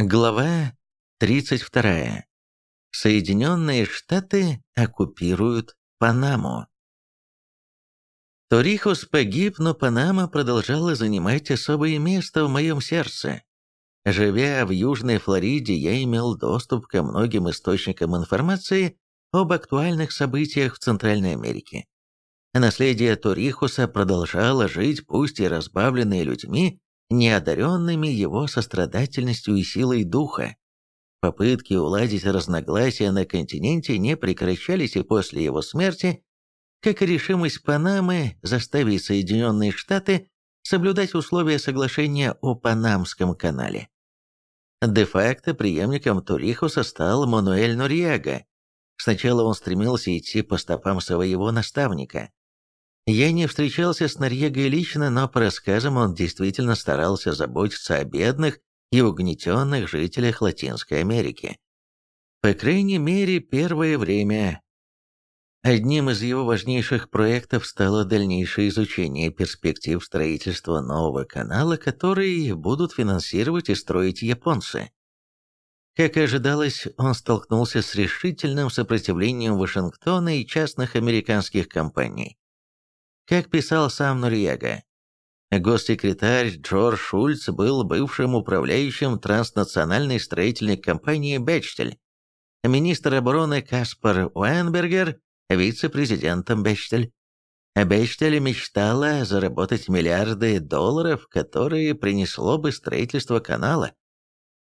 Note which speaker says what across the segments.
Speaker 1: Глава 32. Соединенные Штаты оккупируют Панаму. Торихос погиб, но Панама продолжала занимать особое место в моем сердце. Живя в Южной Флориде, я имел доступ ко многим источникам информации об актуальных событиях в Центральной Америке. Наследие Торихоса продолжало жить, пусть и разбавленное людьми, неодаренными его сострадательностью и силой духа. Попытки уладить разногласия на континенте не прекращались и после его смерти, как и решимость Панамы заставить Соединенные Штаты соблюдать условия соглашения о Панамском канале. Де-факто преемником Турихуса стал Мануэль Норьяга. Сначала он стремился идти по стопам своего наставника, я не встречался с Норьегой лично, но по рассказам он действительно старался заботиться о бедных и угнетенных жителях Латинской Америки. По крайней мере, первое время. Одним из его важнейших проектов стало дальнейшее изучение перспектив строительства нового канала, который будут финансировать и строить японцы. Как и ожидалось, он столкнулся с решительным сопротивлением Вашингтона и частных американских компаний. Как писал сам Нурьяга, госсекретарь Джордж Шульц был бывшим управляющим транснациональной строительной компании «Бечтель», министр обороны Каспар Уэнбергер – вице-президентом «Бечтель». Бечтель мечтала заработать миллиарды долларов, которые принесло бы строительство канала.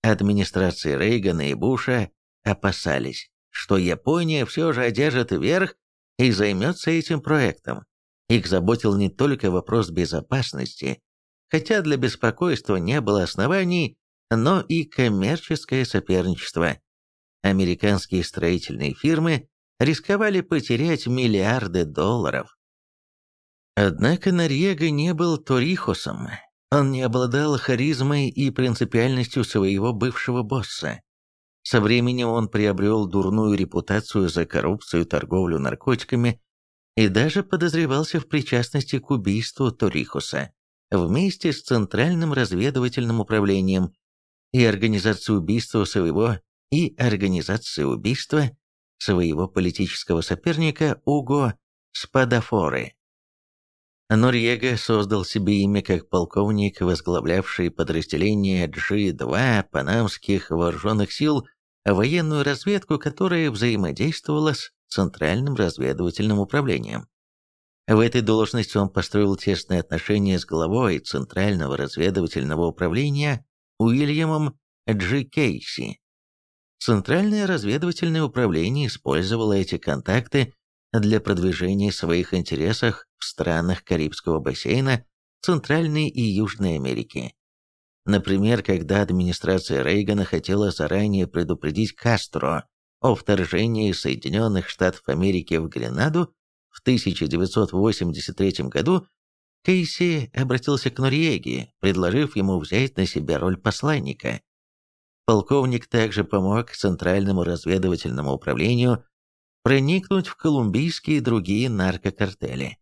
Speaker 1: Администрации Рейгана и Буша опасались, что Япония все же одержит верх и займется этим проектом. Их заботил не только вопрос безопасности, хотя для беспокойства не было оснований, но и коммерческое соперничество. Американские строительные фирмы рисковали потерять миллиарды долларов. Однако Норьего не был Торихосом. Он не обладал харизмой и принципиальностью своего бывшего босса. Со временем он приобрел дурную репутацию за коррупцию и торговлю наркотиками, и даже подозревался в причастности к убийству Торихуса вместе с Центральным разведывательным управлением и организацией убийства своего и организацией убийства своего политического соперника Уго Спадафоры. Норьего создал себе имя как полковник, возглавлявший подразделение G2 панамских вооруженных сил, военную разведку, которая взаимодействовала с Центральным разведывательным управлением. В этой должности он построил тесные отношения с главой Центрального разведывательного управления Уильямом Джи Кейси. Центральное разведывательное управление использовало эти контакты для продвижения своих интересов в странах Карибского бассейна, Центральной и Южной Америки. Например, когда администрация Рейгана хотела заранее предупредить Кастро о вторжении Соединенных Штатов Америки в Гренаду в 1983 году, Кейси обратился к Норьеге, предложив ему взять на себя роль посланника. Полковник также помог Центральному разведывательному управлению проникнуть в колумбийские и другие наркокартели.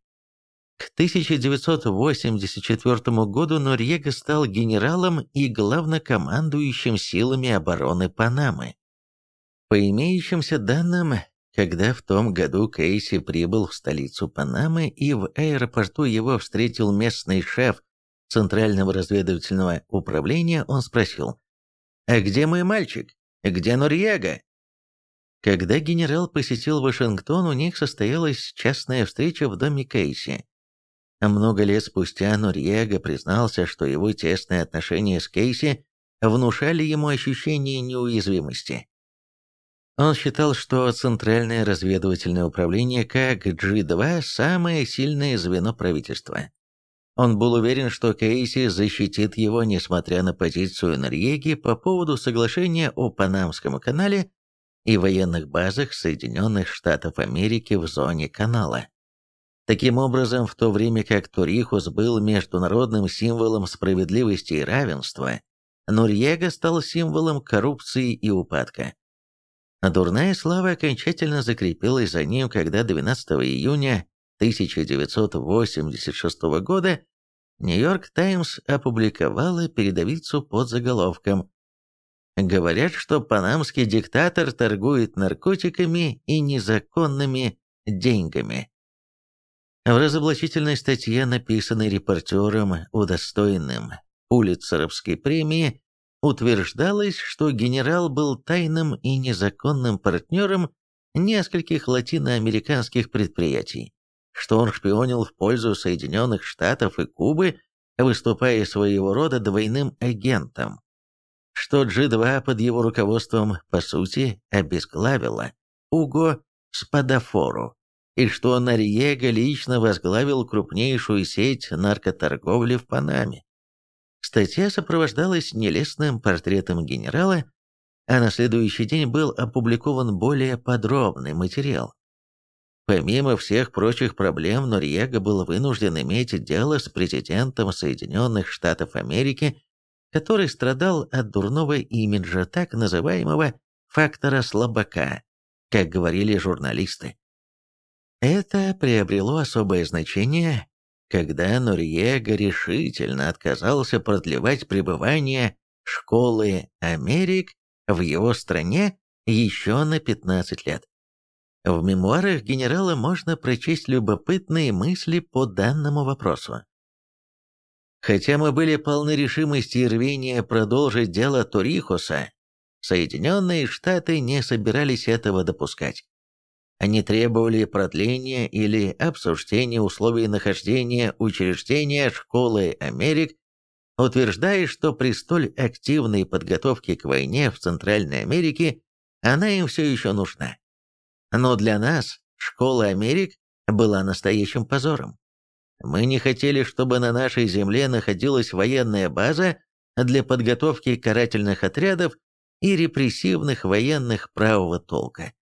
Speaker 1: К 1984 году Норьего стал генералом и главнокомандующим силами обороны Панамы. По имеющимся данным, когда в том году Кейси прибыл в столицу Панамы и в аэропорту его встретил местный шеф Центрального разведывательного управления, он спросил, «А где мой мальчик? Где Норьяга?» Когда генерал посетил Вашингтон, у них состоялась частная встреча в доме Кейси. Много лет спустя Норьяга признался, что его тесные отношения с Кейси внушали ему ощущение неуязвимости. Он считал, что Центральное разведывательное управление как G2 – самое сильное звено правительства. Он был уверен, что Кейси защитит его, несмотря на позицию Норьеги по поводу соглашения о Панамском канале и военных базах Соединенных Штатов Америки в зоне канала. Таким образом, в то время как Турихус был международным символом справедливости и равенства, Норьега стал символом коррупции и упадка. А дурная слава окончательно закрепилась за ним, когда 12 июня 1986 года «Нью-Йорк Таймс» опубликовала передовицу под заголовком Говорят, что панамский диктатор торгует наркотиками и незаконными деньгами. В разоблачительной статье, написанной репортером, удостоенным Пулитцеровской премии, утверждалось, что генерал был тайным и незаконным партнером нескольких латиноамериканских предприятий, что он шпионил в пользу Соединенных Штатов и Кубы, выступая своего рода двойным агентом, что G2 под его руководством, по сути, обезглавила Уго Спадафору, и что Нарьего лично возглавил крупнейшую сеть наркоторговли в Панаме. Статья сопровождалась нелестным портретом генерала, а на следующий день был опубликован более подробный материал. Помимо всех прочих проблем, Норьего был вынужден иметь дело с президентом Соединенных Штатов Америки, который страдал от дурного имиджа так называемого «фактора слабака», как говорили журналисты. Это приобрело особое значение, когда Норьего решительно отказался продлевать пребывание школы Америк в его стране еще на 15 лет. В мемуарах генерала можно прочесть любопытные мысли по данному вопросу. Хотя мы были полны решимости и рвения продолжить дело Торихоса, Соединенные Штаты не собирались этого допускать. Они требовали продления или обсуждения условий нахождения учреждения школы Америк, утверждая, что при столь активной подготовке к войне в Центральной Америке она им все еще нужна. Но для нас школа Америк была настоящим позором. Мы не хотели, чтобы на нашей земле находилась военная база для подготовки карательных отрядов и репрессивных военных правого толка.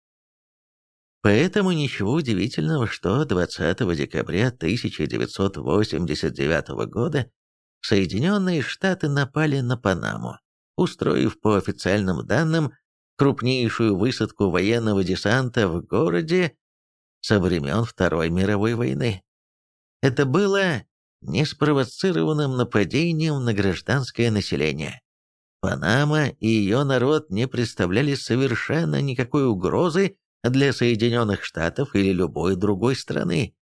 Speaker 1: Поэтому ничего удивительного, что 20 декабря 1989 года Соединенные Штаты напали на Панаму, устроив по официальным данным крупнейшую высадку военного десанта в городе со времен Второй мировой войны. Это было неспровоцированным нападением на гражданское население. Панама и ее народ не представляли совершенно никакой угрозы для Соединенных Штатов или любой другой страны.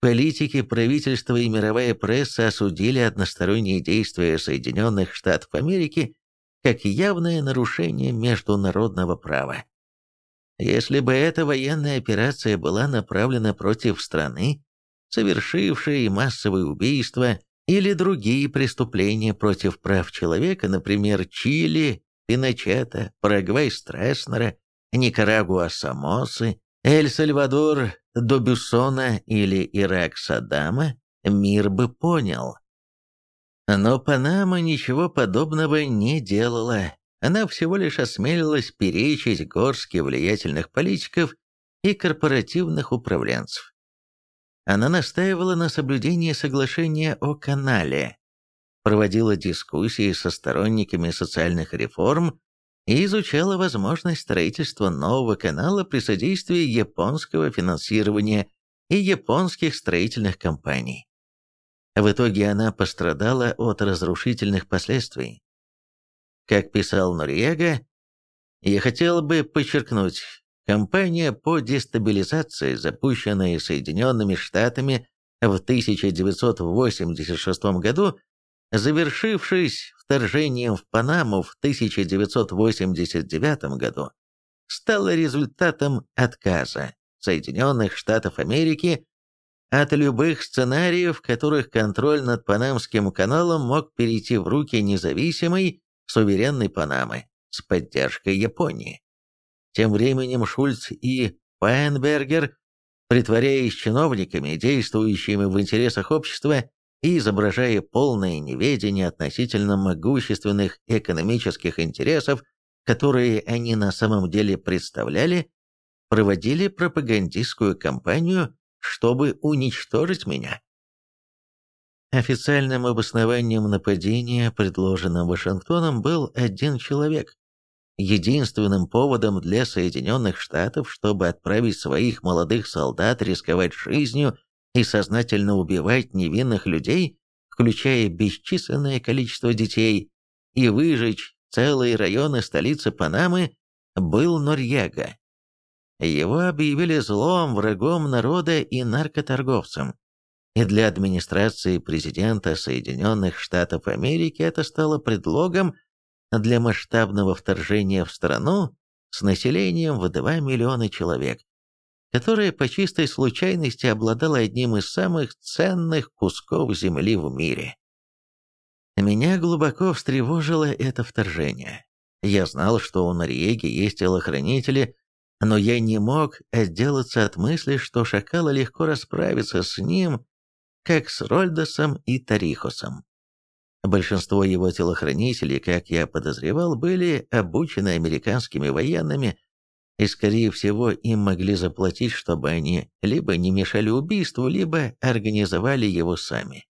Speaker 1: Политики, правительство и мировая пресса осудили односторонние действия Соединенных Штатов Америки как явное нарушение международного права. Если бы эта военная операция была направлена против страны, совершившей массовые убийства или другие преступления против прав человека, например, Чили, Пиночета, Парагвай Стресснера, Никарагуа Самосы, Эль-Сальвадор до или Ирак Саддама, мир бы понял. Но Панама ничего подобного не делала. Она всего лишь осмелилась перечить горстки влиятельных политиков и корпоративных управленцев. Она настаивала на соблюдении соглашения о канале, проводила дискуссии со сторонниками социальных реформ и изучала возможность строительства нового канала при содействии японского финансирования и японских строительных компаний. В итоге она пострадала от разрушительных последствий. Как писал Нориего, я хотел бы подчеркнуть, кампания по дестабилизации, запущенная Соединенными Штатами в 1986 году, завершившись вторжением в Панаму в 1989 году, стало результатом отказа Соединенных Штатов Америки от любых сценариев, в которых контроль над Панамским каналом мог перейти в руки независимой, суверенной Панамы с поддержкой Японии. Тем временем Шульц и Пайнбергер, притворяясь чиновниками, действующими в интересах общества, и изображая полное неведение относительно могущественных экономических интересов, которые они на самом деле представляли, проводили пропагандистскую кампанию, чтобы уничтожить меня. Официальным обоснованием нападения, предложенным Вашингтоном, был один человек. Единственным поводом для Соединенных Штатов, чтобы отправить своих молодых солдат рисковать жизнью и сознательно убивать невинных людей, включая бесчисленное количество детей, и выжечь целые районы столицы Панамы, был Норьяга. Его объявили злом, врагом народа и наркоторговцем. И для администрации президента Соединенных Штатов Америки это стало предлогом для масштабного вторжения в страну с населением в 2 миллиона человек, которая по чистой случайности обладала одним из самых ценных кусков земли в мире. Меня глубоко встревожило это вторжение. Я знал, что у Нориеги есть телохранители, но я не мог отделаться от мысли, что Шакала легко расправится с ним, как с Рольдосом и Тарихосом. Большинство его телохранителей, как я подозревал, были обучены американскими военными, и, скорее всего, им могли заплатить, чтобы они либо не мешали убийству, либо организовали его сами.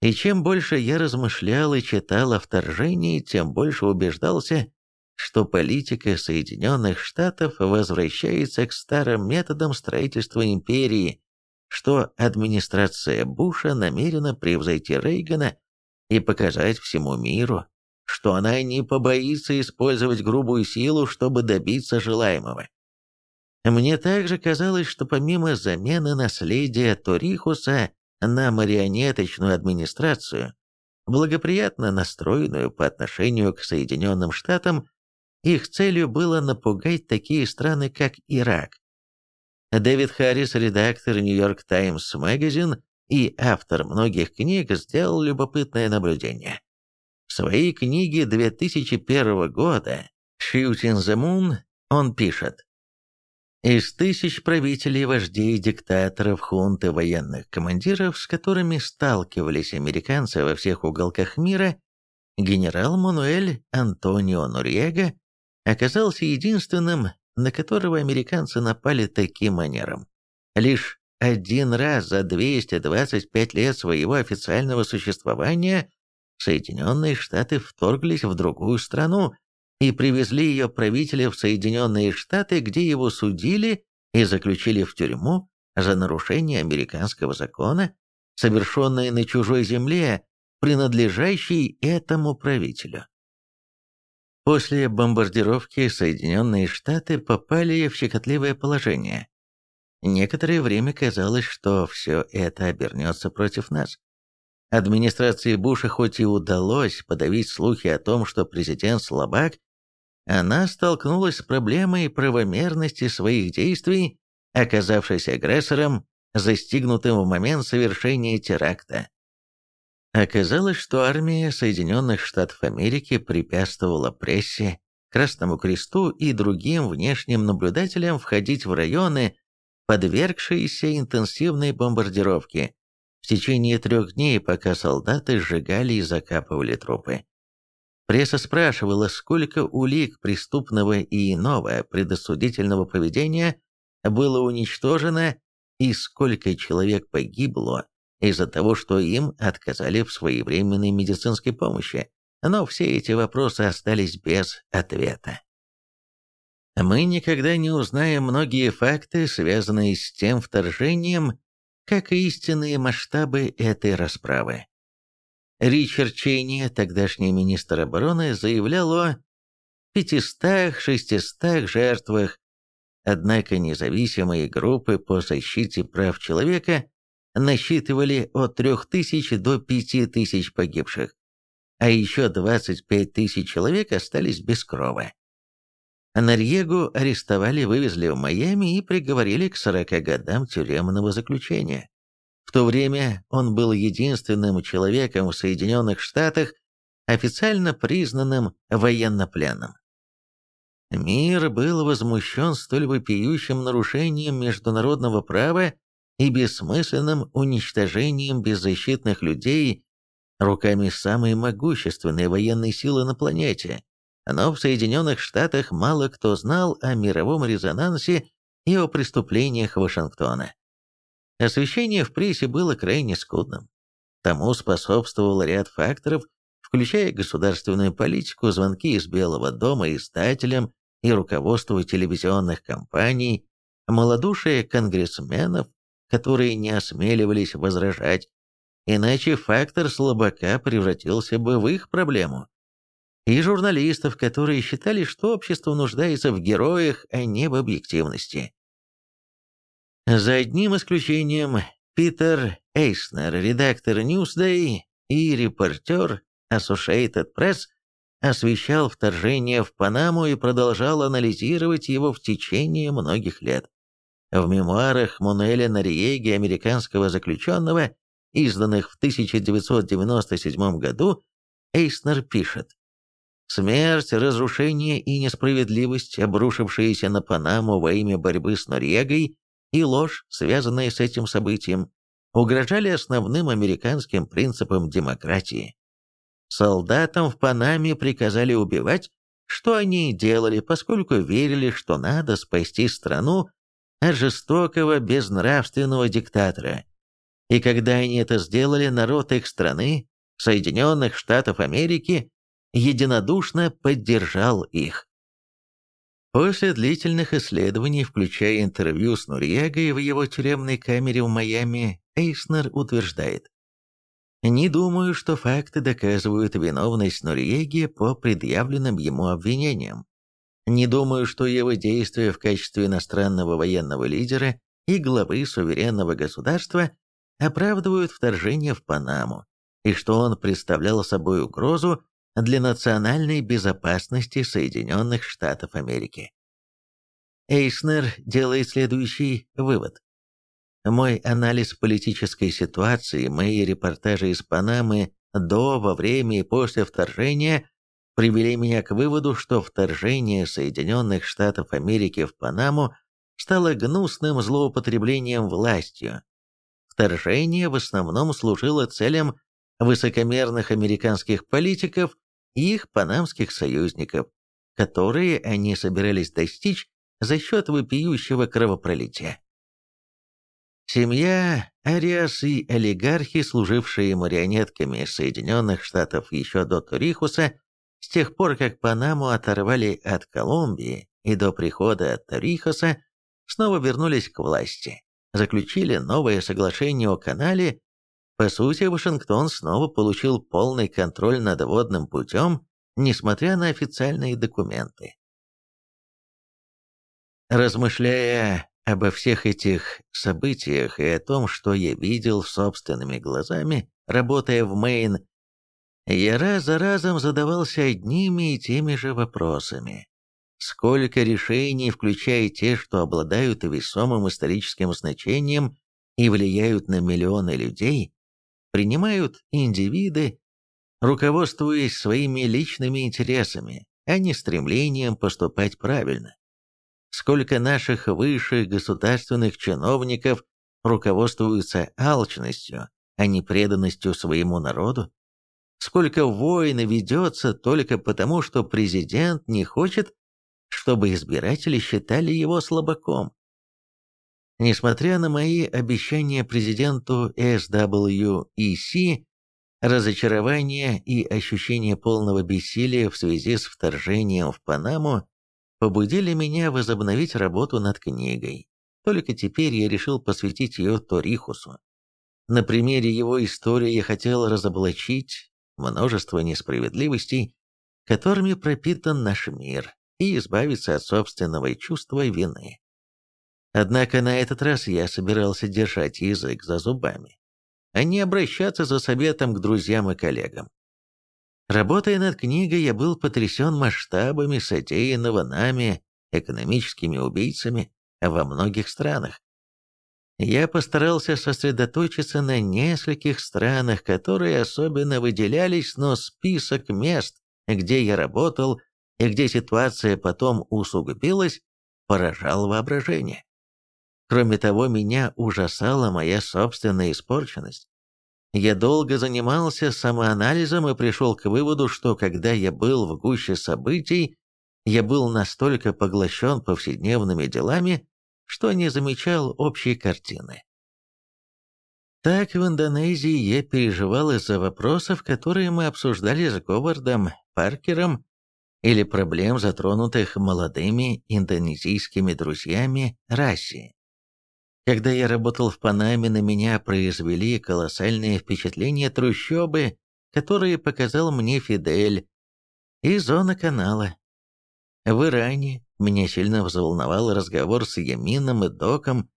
Speaker 1: И чем больше я размышлял и читал о вторжении, тем больше убеждался, что политика Соединенных Штатов возвращается к старым методам строительства империи, что администрация Буша намерена превзойти Рейгана и показать всему миру, что она не побоится использовать грубую силу, чтобы добиться желаемого. Мне также казалось, что помимо замены наследия Торихуса на марионеточную администрацию, благоприятно настроенную по отношению к Соединенным Штатам, их целью было напугать такие страны, как Ирак. Дэвид Харрис, редактор «Нью-Йорк Таймс Магазин» и автор многих книг, сделал любопытное наблюдение. В своей книге 2001 года «Shooting the Moon» он пишет, из тысяч правителей, вождей, диктаторов, хунты, военных командиров, с которыми сталкивались американцы во всех уголках мира, генерал Мануэль Антонио Нурьего оказался единственным, на которого американцы напали таким манером. Лишь один раз за 225 лет своего официального существования Соединенные Штаты вторглись в другую страну, и привезли ее правителя в Соединенные Штаты, где его судили и заключили в тюрьму за нарушение американского закона, совершенное на чужой земле, принадлежащей этому правителю. После бомбардировки Соединенные Штаты попали в щекотливое положение. Некоторое время казалось, что все это обернется против нас. Администрации Буша хоть и удалось подавить слухи о том, что президент слабак она столкнулась с проблемой правомерности своих действий, оказавшись агрессором, застигнутым в момент совершения теракта. Оказалось, что армия Соединенных Штатов Америки препятствовала прессе, Красному Кресту и другим внешним наблюдателям входить в районы, подвергшиеся интенсивной бомбардировке, в течение трех дней, пока солдаты сжигали и закапывали трупы. Пресса спрашивала, сколько улик преступного и иного предосудительного поведения было уничтожено и сколько человек погибло из-за того, что им отказали в своевременной медицинской помощи. Но все эти вопросы остались без ответа. Мы никогда не узнаем многие факты, связанные с тем вторжением, как и истинные масштабы этой расправы. Ричард Чейни, тогдашний министр обороны, заявлял о 500-600 жертвах, однако независимые группы по защите прав человека насчитывали от 3000 до 5000 погибших, а еще 25 тысяч человек остались без крова. Нарьегу арестовали, вывезли в Майами и приговорили к 40 годам тюремного заключения. В то время он был единственным человеком в Соединенных Штатах, официально признанным военнопленным. Мир был возмущен столь вопиющим нарушением международного права и бессмысленным уничтожением беззащитных людей руками самой могущественной военной силы на планете. Но в Соединенных Штатах мало кто знал о мировом резонансе и о преступлениях Вашингтона. Освещение в прессе было крайне скудным. Тому способствовал ряд факторов, включая государственную политику, звонки из Белого дома издателям и руководству телевизионных компаний, малодушие конгрессменов, которые не осмеливались возражать, иначе фактор слабака превратился бы в их проблему. И журналистов, которые считали, что общество нуждается в героях, а не в объективности. За одним исключением, Питер Эйснер, редактор Newsday и репортер Associated Press, освещал вторжение в Панаму и продолжал анализировать его в течение многих лет. В мемуарах Мунеля Нариеги, американского заключенного, изданных в 1997 году, Эйснер пишет Смерть, разрушение и несправедливость, обрушившиеся на Панаму во имя борьбы с Норьегой, и ложь, связанная с этим событием, угрожали основным американским принципам демократии. Солдатам в Панаме приказали убивать, что они и делали, поскольку верили, что надо спасти страну от жестокого, безнравственного диктатора. И когда они это сделали, народ их страны, Соединенных Штатов Америки, единодушно поддержал их. После длительных исследований, включая интервью с Нурьягой в его тюремной камере в Майами, Эйснер утверждает, «Не думаю, что факты доказывают виновность Нурьеги по предъявленным ему обвинениям. Не думаю, что его действия в качестве иностранного военного лидера и главы суверенного государства оправдывают вторжение в Панаму, и что он представлял собой угрозу для национальной безопасности Соединенных Штатов Америки. Эйснер делает следующий вывод. Мой анализ политической ситуации, мои репортажи из Панамы до, во время и после вторжения привели меня к выводу, что вторжение Соединенных Штатов Америки в Панаму стало гнусным злоупотреблением властью. Вторжение в основном служило целям высокомерных американских политиков и их панамских союзников, которые они собирались достичь за счет вопиющего кровопролития. Семья Ариас и олигархи, служившие марионетками Соединенных Штатов еще до Торихуса, с тех пор, как Панаму оторвали от Колумбии и до прихода Торихуса, снова вернулись к власти, заключили новое соглашение о канале по сути, Вашингтон снова получил полный контроль над водным путем, несмотря на официальные документы. Размышляя обо всех этих событиях и о том, что я видел собственными глазами, работая в Мэйн, я раз за разом задавался одними и теми же вопросами. Сколько решений, включая те, что обладают весомым историческим значением и влияют на миллионы людей, принимают индивиды, руководствуясь своими личными интересами, а не стремлением поступать правильно. Сколько наших высших государственных чиновников руководствуются алчностью, а не преданностью своему народу? Сколько войн ведется только потому, что президент не хочет, чтобы избиратели считали его слабаком? Несмотря на мои обещания президенту SWEC, разочарование и ощущение полного бессилия в связи с вторжением в Панаму побудили меня возобновить работу над книгой. Только теперь я решил посвятить ее Торихусу. На примере его истории я хотел разоблачить множество несправедливостей, которыми пропитан наш мир, и избавиться от собственного чувства вины. Однако на этот раз я собирался держать язык за зубами, а не обращаться за советом к друзьям и коллегам. Работая над книгой, я был потрясен масштабами содеянного нами экономическими убийцами во многих странах. Я постарался сосредоточиться на нескольких странах, которые особенно выделялись, но список мест, где я работал и где ситуация потом усугубилась, поражал воображение. Кроме того, меня ужасала моя собственная испорченность. Я долго занимался самоанализом и пришел к выводу, что когда я был в гуще событий, я был настолько поглощен повседневными делами, что не замечал общей картины. Так в Индонезии я переживал из-за вопросов, которые мы обсуждали с Говардом Паркером, или проблем, затронутых молодыми индонезийскими друзьями Расси. Когда я работал в Панаме, на меня произвели колоссальное впечатление трущобы, которые показал мне Фидель. и зона канала. В Иране меня сильно взволновал разговор с Ямином и Доком,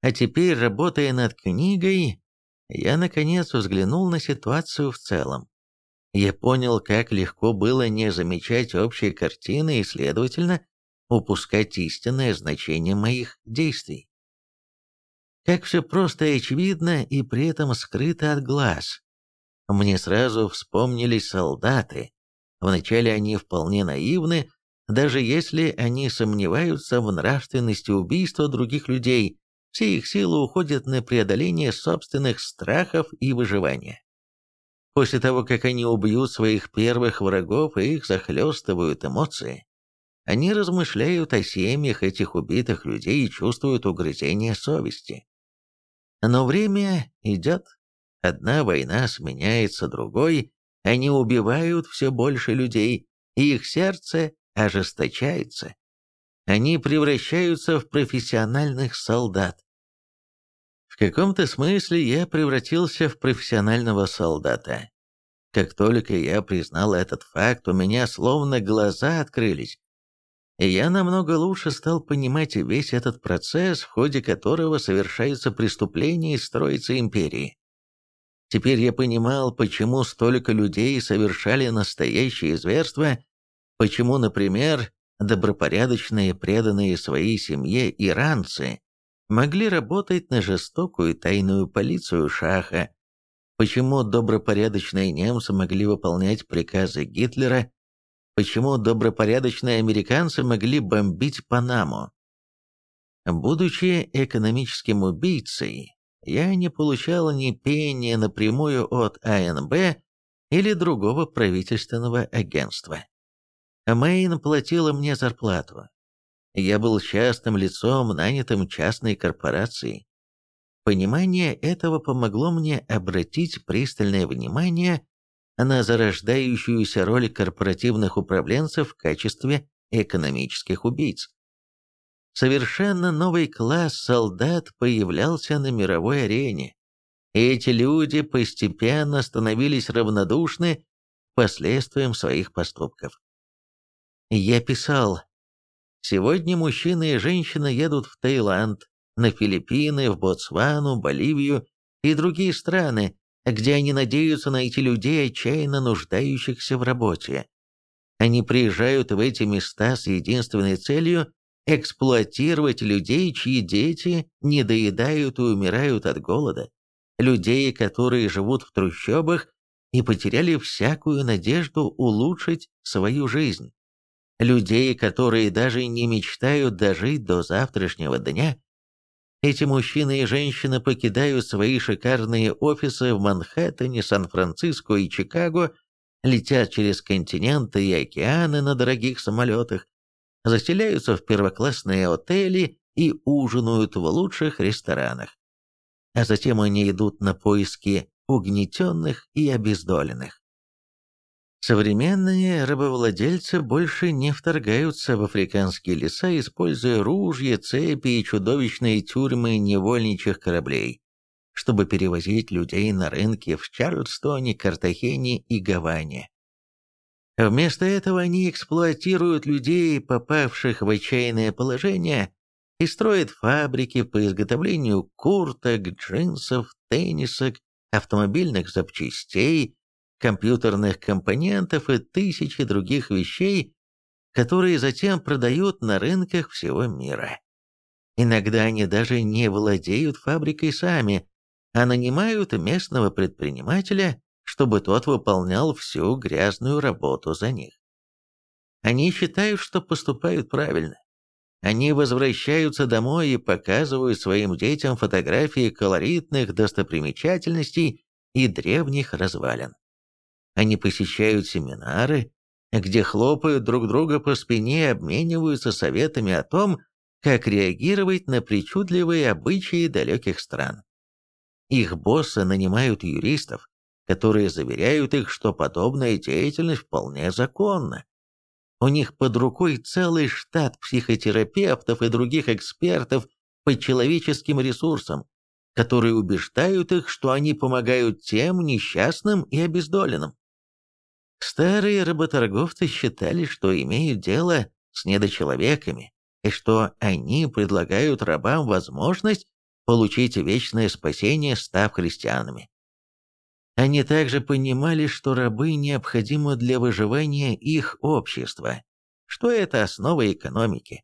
Speaker 1: а теперь, работая над книгой, я наконец взглянул на ситуацию в целом. Я понял, как легко было не замечать общей картины и, следовательно, упускать истинное значение моих действий. Как все просто и очевидно, и при этом скрыто от глаз. Мне сразу вспомнились солдаты. Вначале они вполне наивны, даже если они сомневаются в нравственности убийства других людей, все их силы уходят на преодоление собственных страхов и выживания. После того, как они убьют своих первых врагов и их захлестывают эмоции, они размышляют о семьях этих убитых людей и чувствуют угрызение совести. Но время идет, одна война сменяется другой, они убивают все больше людей, и их сердце ожесточается. Они превращаются в профессиональных солдат. В каком-то смысле я превратился в профессионального солдата. Как только я признал этот факт, у меня словно глаза открылись. Я намного лучше стал понимать весь этот процесс, в ходе которого совершаются преступления и строится империи. Теперь я понимал, почему столько людей совершали настоящие зверства, почему, например, добропорядочные, преданные своей семье иранцы могли работать на жестокую тайную полицию Шаха, почему добропорядочные немцы могли выполнять приказы Гитлера, почему добропорядочные американцы могли бомбить Панаму. Будучи экономическим убийцей, я не получал ни пения напрямую от АНБ или другого правительственного агентства. Мэйн платила мне зарплату. Я был частным лицом, нанятым частной корпорацией. Понимание этого помогло мне обратить пристальное внимание на зарождающуюся роль корпоративных управленцев в качестве экономических убийц. Совершенно новый класс солдат появлялся на мировой арене. Эти люди постепенно становились равнодушны последствиям своих поступков. Я писал, сегодня мужчины и женщины едут в Таиланд, на Филиппины, в Ботсвану, Боливию и другие страны, где они надеются найти людей, отчаянно нуждающихся в работе. Они приезжают в эти места с единственной целью эксплуатировать людей, чьи дети не доедают и умирают от голода, людей, которые живут в трущобах и потеряли всякую надежду улучшить свою жизнь, людей, которые даже не мечтают дожить до завтрашнего дня. Эти мужчины и женщины покидают свои шикарные офисы в Манхэттене, Сан-Франциско и Чикаго, летят через континенты и океаны на дорогих самолетах, заселяются в первоклассные отели и ужинают в лучших ресторанах. А затем они идут на поиски угнетенных и обездоленных. Современные рабовладельцы больше не вторгаются в африканские леса, используя ружья, цепи и чудовищные тюрьмы невольничьих кораблей, чтобы перевозить людей на рынки в Чарльстоне, Картахене и Гаване. Вместо этого они эксплуатируют людей, попавших в отчаянное положение, и строят фабрики по изготовлению курток, джинсов, теннисок, автомобильных запчастей, компьютерных компонентов и тысячи других вещей, которые затем продают на рынках всего мира. Иногда они даже не владеют фабрикой сами, а нанимают местного предпринимателя, чтобы тот выполнял всю грязную работу за них. Они считают, что поступают правильно. Они возвращаются домой и показывают своим детям фотографии колоритных достопримечательностей и древних развалин. Они посещают семинары, где хлопают друг друга по спине и обмениваются советами о том, как реагировать на причудливые обычаи далеких стран. Их боссы нанимают юристов, которые заверяют их, что подобная деятельность вполне законна. У них под рукой целый штат психотерапевтов и других экспертов по человеческим ресурсам, которые убеждают их, что они помогают тем несчастным и обездоленным. Старые работорговцы считали, что имеют дело с недочеловеками, и что они предлагают рабам возможность получить вечное спасение, став христианами. Они также понимали, что рабы необходимы для выживания их общества, что это основа экономики.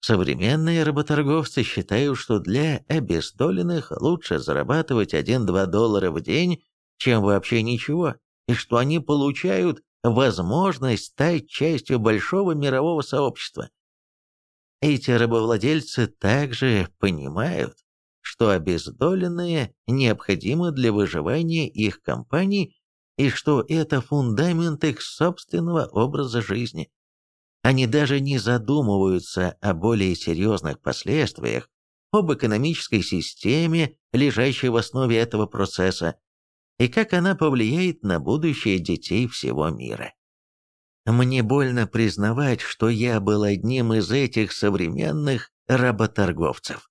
Speaker 1: Современные работорговцы считают, что для обездоленных лучше зарабатывать 1-2 доллара в день, чем вообще ничего, и что они получают возможность стать частью большого мирового сообщества. Эти рабовладельцы также понимают, что обездоленные необходимы для выживания их компаний и что это фундамент их собственного образа жизни. Они даже не задумываются о более серьезных последствиях, об экономической системе, лежащей в основе этого процесса, и как она повлияет на будущее детей всего мира. Мне больно признавать, что я был одним из этих современных работорговцев.